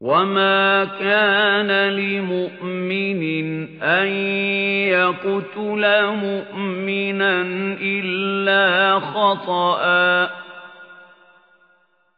وَمَا كَانَ لِمُؤْمِنٍ أَن يَقْتُلَ مُؤْمِنًا إِلَّا خَطَأً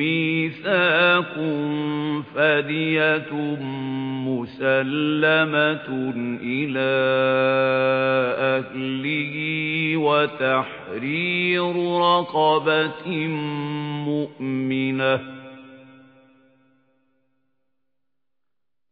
مِّيثَاقٌ فَدِيَةٌ مُسَلَّمَةٌ إِلَى أَهْلِهِ وَتَحْرِيرُ رَقَبَةٍ مُؤْمِنَةٍ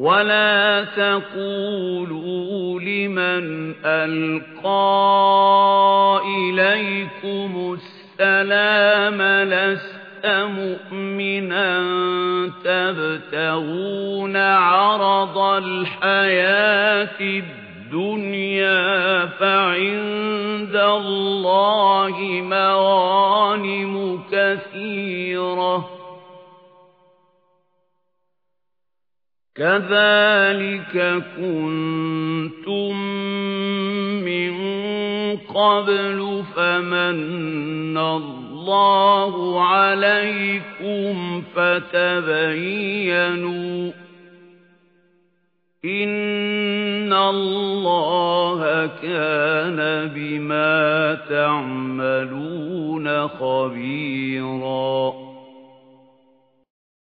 وَلَا تَقُولُوا لِمَنْ أَلْقَى إِلَيْكُمُ السَّلَامَ لَسْتَ مُؤْمِنًا تَبْتَغُونَ عَرَضَ الْحَيَاةِ الدُّنْيَا فَعِندَ اللَّهِ مَغَانِمُ كَثِيرَةٌ كَذَلِكَ كُنتُم مِّن قَبْلُ فَمَنَّ اللَّهُ عَلَيْكُمْ فَتَبَيَّنُوا إِنَّ اللَّهَ كَانَ بِمَا تَعْمَلُونَ خَبِيرًا